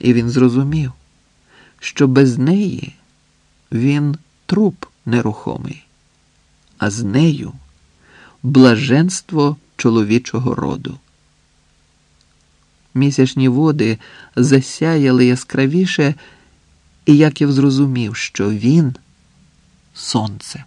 І він зрозумів, що без неї він труп нерухомий, а з нею блаженство чоловічого роду. Місячні води засяяли яскравіше, і Яків зрозумів, що він сонце.